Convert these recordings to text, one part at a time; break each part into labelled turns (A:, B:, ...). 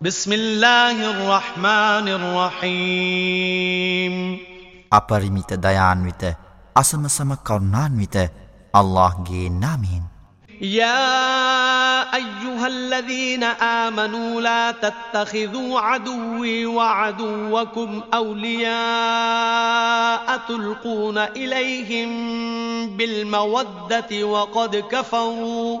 A: بسم الله الرحمن الرحيم.
B: أبرميت ديان ويت أسم سم كرنان ويت الله جي نامين
A: يا أيها الذين آمنوا لا تتخذوا عدوي وعدوكم أولياء تلقون إليهم بالمودة وقد كفروا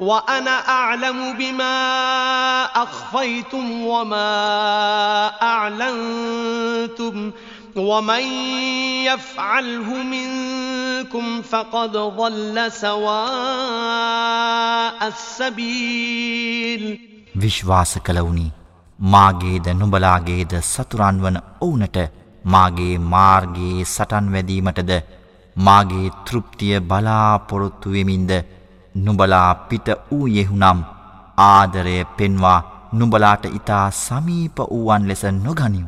A: وأنا أعلم بما أخفيتم وما أعلنتم ومن يفعله منكم فقد ضل سواء السبيل
B: විශ්වාස කළවුනි මාගේද නුබලාගේද සතුරන් වන ඔවුනට මාගේ මාර්ගයේ සටන් වැදීමටද මාගේ තෘප්තිය බලාපොරොත්තු වෙමින්ද නුබලා පිට වූ යෙහුනම් ආදරය පෙන්වා නුබලාට ඉතා සමීප වූවන් ලෙස නොගනිව්.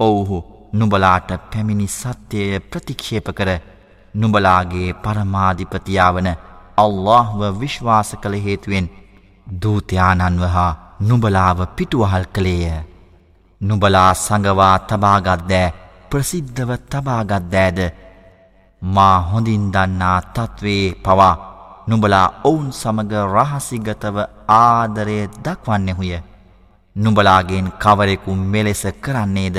B: ඔවුහු නුබලාට පැමිණි සත්‍යය ප්‍රතික්ෂේප කර නුබලාගේ පරමාධිපතියාවන අල්لهව විශ්වාස කළ හේතුවෙන් දූතයානන්ව හා නුබලාව පිටුවහල් කළේය. නුබලා සඟවා තබාගත්දෑ ප්‍රසිද්ධව තබාගත්දෑද මා හොඳින් දන්නා තත්වේ පවා නුඹලා ඔවුන් සමග රහසිගතව ආදරය දක්වන්නෙහුය. නුඹලාගෙන් කවරෙකු මෙලෙස කරන්නේද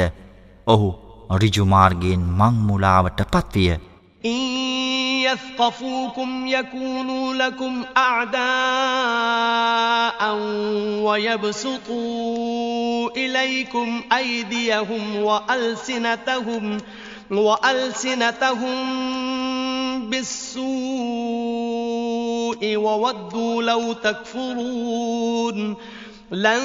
B: ඔහු රිජුමාර්ගෙන් මංමුලාවට පත්විය.
A: يثقفوكم يكونوا لكم أعداء ويبسطوا إليكم أيديهم وألسنتهم وألسنتهم بالسوء وودوا لو تكفرون لن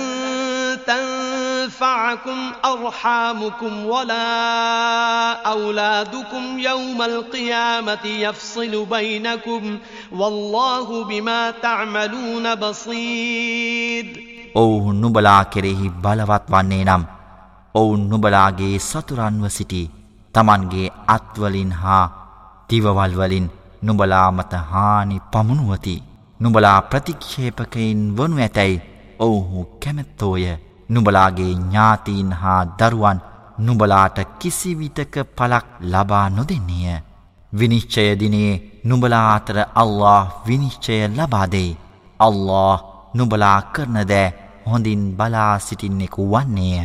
A: تنفعكم أرحامكم ولا أولادكم يوم القيامة يفصل بينكم والله بما تعملون بصير
B: ඔවුහු නුබලා කෙරෙහි බලවත් වන්නේ නම් ඔවුන් නුබලාගේ සතුරන්ව සිටි තමන්ගේ අත්වලින් හා තිවවල්වලින් නුඹලා මත හානි පමුණුවති. නුඹලා ප්‍රතික්ෂේපකයින් වනු ඇතැයි ඔවුහු කැමැත්තෝය. නුඹලාගේ ඥාතීන් හා දරුවන් නුඹලාට කිසිවිටක පලක් ලබා නොදෙන්නේය. විනිශ්චයදිනේ නුඹලා අතර අල්له විනිශ්චය ලබාදෙයි අල්له නුඹලා කරනදෑ හොඳින් බලා සිටින්නෙකු වන්නේය.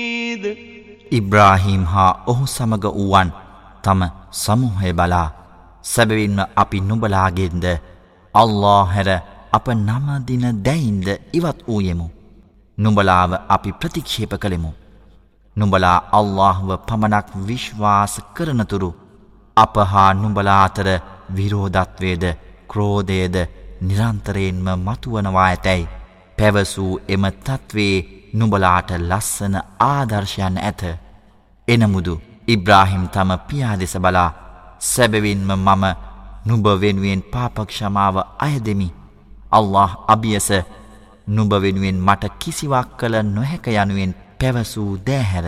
B: حميد ඉබ්‍රාහීම් හා ඔහු සමග වූවන් තම සමූහය බලා සැබවින්ම අපි නුබලාගෙන්ද අල්ලා හැර අප නමදින දැයින්ද ඉවත් වූයෙමු. නුඹලාව අපි ප්‍රතික්ෂේප කළෙමු. නුඹලා අල්لهව පමණක් විශ්වාස කරනතුරු අප හා නුඹලාතර විරෝධත්වේද ක්‍රෝධයද නිරන්තරයෙන්ම මතුවනවා ඇතැයි පැවසූ එම තත්වේ නුඹලාට ලස්සන ආදර්ශයන් ඇත. එනමුදු ඉබ්‍රාහිම් තම පියා දෙස බලා සැබවින්ම මම නුබ වෙනුවෙන් පාපක්ෂමාව අයදෙමි. අල්له අභියස නුබ වෙනුවෙන් මට කිසිවක් කළ නොහැක යනුවෙන් පැවසූ දෑහැර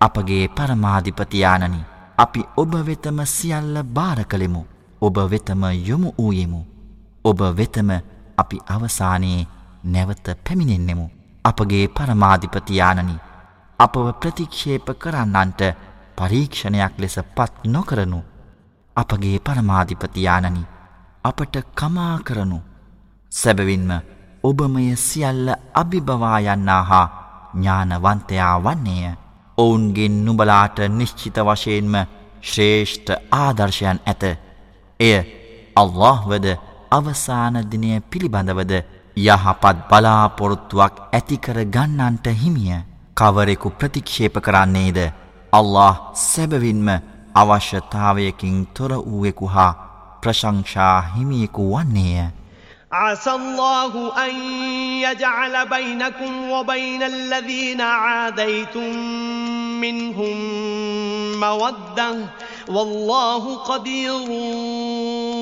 B: අපගේ පරමාධිපතියානනි අපි ඔබ වෙතම සියල්ල භාර කළෙමු ඔබ වෙතම යොමු වූයෙමු ඔබ වෙතම අපි අවසානයේ නැවත පැමිණෙන්නෙමු අපගේ පරමාධිපතියානනි අපව ප්‍රතික්ෂේප කරන්නන්ට පරීක්ෂණයක් ලෙස පත් නොකරනු. අපගේ පරමාධිපතියානනි අපට කමා කරනු. සැබවින්ම ඔබමය සියල්ල අභිබවා යන්නා හා ඥානවන්තයා වන්නේය. ඔවුන්ගෙන් නුබලාට නිශ්චිත වශයෙන්ම ශ්‍රේෂ්ඨ ආදර්ශයන් ඇත. එය අල්لهවද අවසානදිනය පිළිබඳවද යහපත් බලාපොරොත්තුවක් ඇතිකර ගන්නන්ට හිමිය කවරෙකු ප්‍රතික්ෂේප කරන්නේද අල්له සැබවින්ම අවශ්‍යතාවයකින් තොර වූවෙකු හා ප්‍රශංෂා හිමියෙකු වන්නේය.
A: عسى الله أن يجعل بينكم وبين الذين عاديتم منهم مودة والله قدير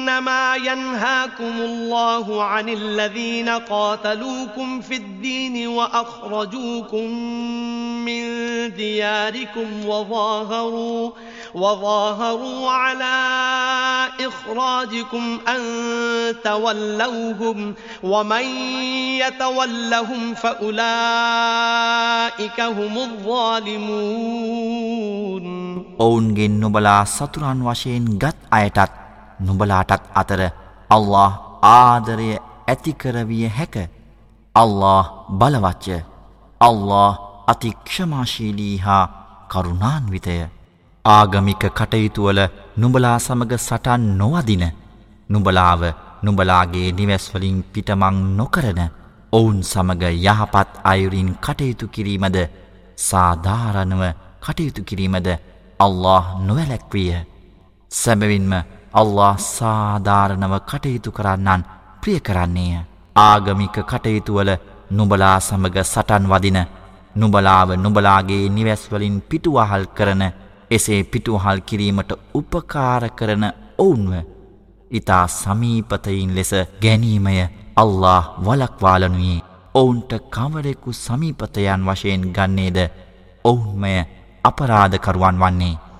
A: إنما ينهاكم الله عن الذين قاتلوكم في الدين وأخرجوكم من دياركم وظاهروا وظاهروا على إخراجكم أن تولوهم ومن يتولهم فأولئك هم الظالمون
B: ඔවුන්ගෙන් නුබලා සතුරන් වශයෙන් ගත් අයටත් නුඹලාටත් අතර අල්له ආදරය ඇතිකරවිය හැක. අල්له බලවච්ච අල්له අතික්ෂමාශීලී හා කරුණාන්විතය. ආගමික කටයුතුවල නුඹලා සමග සටන් නොවදින. නුඹලාව නුඹලාගේ නිවැස්වලින් පිටමං නොකරන. ඔවුන් සමග යහපත් අයුරින් කටයුතු කිරීමද සාධාරණව කටයුතු කිරීමද අල්له නොවැලැක්විය සැබවින්ම අල්له සාධාරණව කටයුතු කරන්නන් ප්‍රිය කරන්නේය. ආගමික කටයුතුවල නුබලා සමග සටන් වදින නුබලාව නුබලාගේ නිවැස්වලින් පිටුවහල් කරන එසේ පිටුහල් කිරීමට උපකාර කරන ඔවුන්ව ඉතා සමීපතයින් ලෙස ගැනීමය අල්له වලක්වාලනුයේ ඔවුන්ට කවරෙකු සමීපතයන් වශයෙන් ගන්නේද ඔවුන්මය අපරාධකරුවන් වන්නේ.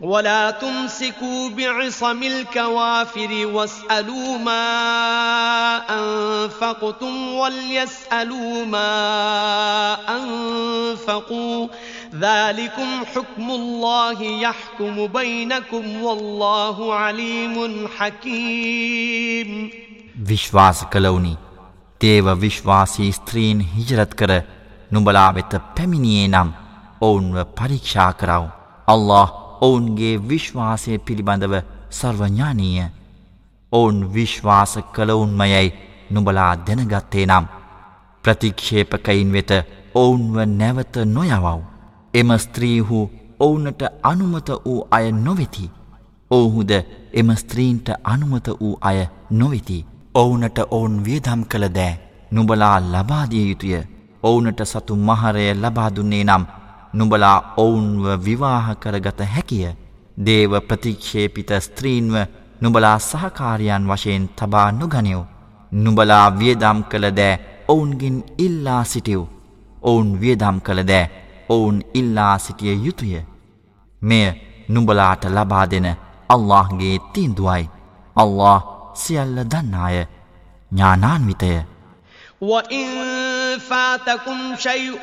A: ولا تمسكوا بعصم الكوافر واسألوا ما أنفقتم وليسألوا ما أنفقوا ذلكم حكم الله يحكم بينكم والله عليم حكيم
B: විශ්වාස කළවුනි තේව විශ්වාසී ස්ත්‍රීන් හිජරත් කර නුඹලා වෙත පැමිණියේ නම් ඔවුන්ව පරීක්ෂා කරව. අල්ලාහ් ඔවුන්ගේ විශ්වාසය පිළිබඳව සර්වඥානීය ඔවුන් විශ්වාස කළවුන්මයැයි නුබලා දැනගත්තේ නම් ප්‍රතික්ෂේපකයින් වෙත ඔවුන්ව නැවත නොයවව්. එම ස්ත්‍රීහු ඔවුනට අනුමත වූ අය නොවෙති. ඔවුහුද එම ස්ත්‍රීන්ට අනුමත වූ අය නොවෙති. ඔවුනට ඔවුන් වියදම් කළ දෑ නුබලා ලබාදිය යුතුය. ඔවුනට සතු මහරය ලබාදුන්නේ නම් නුඹලා ඔවුන්ව විවාහ කරගත හැකිය. දේව ප්‍රතික්ෂේපිත ස්ත්‍රීන්ව නුඹලා සහකාරයන් වශයෙන් තබා නුගනිව් නුඹලා වියදම් කළ දෑ ඔවුන්ගින් ඉල්ලා සිටිව් ඔවුන් වියදම් කළ දෑ ඔවුන් ඉල්ලා සිටිය යුතුය. මෙය නුඹලාට ලබා දෙන අල්لهගේ තිීන්දුවයි. අල්له සියල්ල දන්නාය. ඥානාන්විතය.
A: وَإِن فَاتَكُمْ شَيْءٌ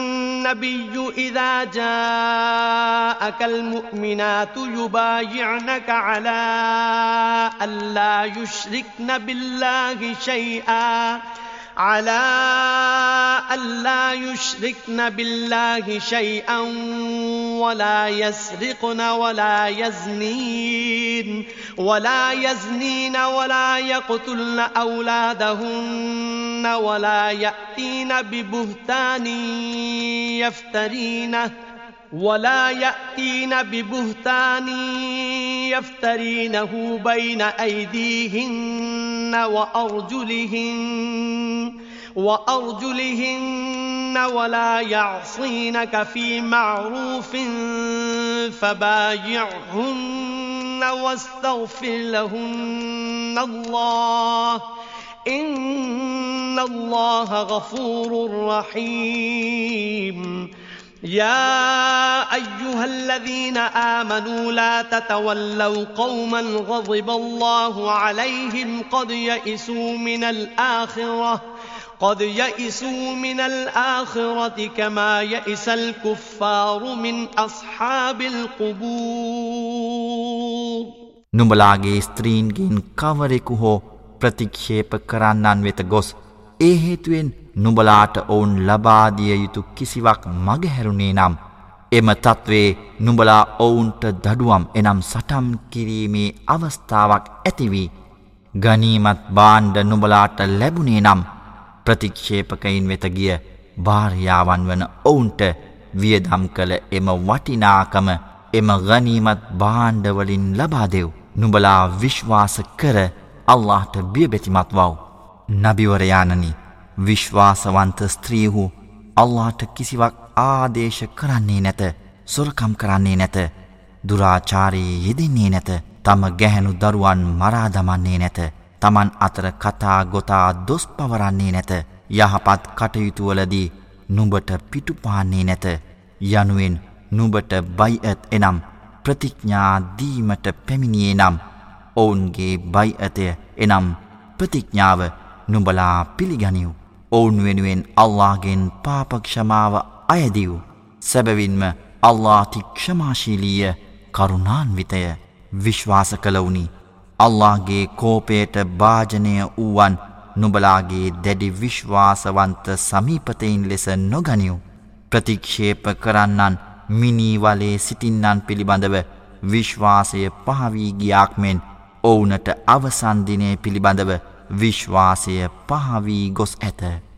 A: النبي إذا جاءك المؤمنات يبايعنك على ألا يشركن بالله شيئا. على ألا يشركن بالله شيئا ولا يسرقن ولا يزنين ولا يزنين ولا يقتلن أولادهن ولا يأتين ببهتان يفترينه ولا يأتين ببهتان يفترينه بين أيديهن وأرجلهن وأرجلهن ولا يعصينك في معروف فبايعهن واستغفر لهن الله إن الله غفور رحيم يا أيها الذين آمنوا لا تتولوا قوما غضب الله عليهم قد يئسوا من الآخرة قد يئسوا من الآخرة كما يئس الكفار من أصحاب القبور
B: නුඹලාගේ ස්ත්‍රීන්ගෙන් කවරෙකු හෝ ප්‍රතික්ෂේප කරන්නන් වෙත ගොස් ඒ හේතුවෙන් නුඹලාට ඔවුන් ලබාදිය යුතු කිසිවක් මගහැරුණේ නම් එම තත්වේ නුඹලා ඔවුන්ට දඩුවම් එනම් සටම් කිරීමේ අවස්ථාවක් ඇතිවී ගනීමත් බාණ්ඩ නුඹලාට ලැබුණේ නම් ප්‍රතික්ෂේපකයින් වෙත ගිය භාර්යාවන් වන ඔවුන්ට වියදම් කළ එම වටිනාකම එම ගනීමත් බාණ්ඩවලින් ලබාදෙව් නුබලා විශ්වාස කර අල්لهට බියබැතිමත් වව්. නබිවරයානනි විශ්වාසවන්ත ස්ත්‍රීහු අල්ලාට කිසිවක් ආදේශ කරන්නේ නැත සොරකම් කරන්නේ නැත දුරාචාරයේ යෙදෙන්නේ නැත තම ගැහැණු දරුවන් මරාදමන්නේ නැත තමන් අතර කතා ගොතා දොස් පවරන්නේ නැත යහපත් කටයුතුවලදී නුඹට පිටුපාන්නේ නැත යනුවෙන් නුඹට බයිඇත් එනම් ප්‍රතිඥා දීමට පැමිණියේ නම් ඔවුන්ගේ බයිඇතය එනම් ප්‍රතිඥාව නුඹලා පිළිගනිව්. ඔවුන් වෙනුවෙන් අල්ලාගෙන් පාපක්ෂමාව අයදිව්. සැබවින්ම අල්ලාති ක්ෂමාශීලීය කරුණාන්විතය විශ්වාස කළවුනි. අල්لهගේ කෝපයට භාජනය වූවන් නුබලාගේ දැඩි විශ්වාසවන්ත සමීපතයින් ලෙස නොගනිව්. ප්‍රතික්ෂේප කරන්නන් මිනීවලේ සිටින්නන් පිළිබඳව විශ්වාසය පහවී ගියාක් මෙන් ඔවුනට අවසන්දිනය පිළිබඳව විශ්වාසය පහවී ගොස් ඇත.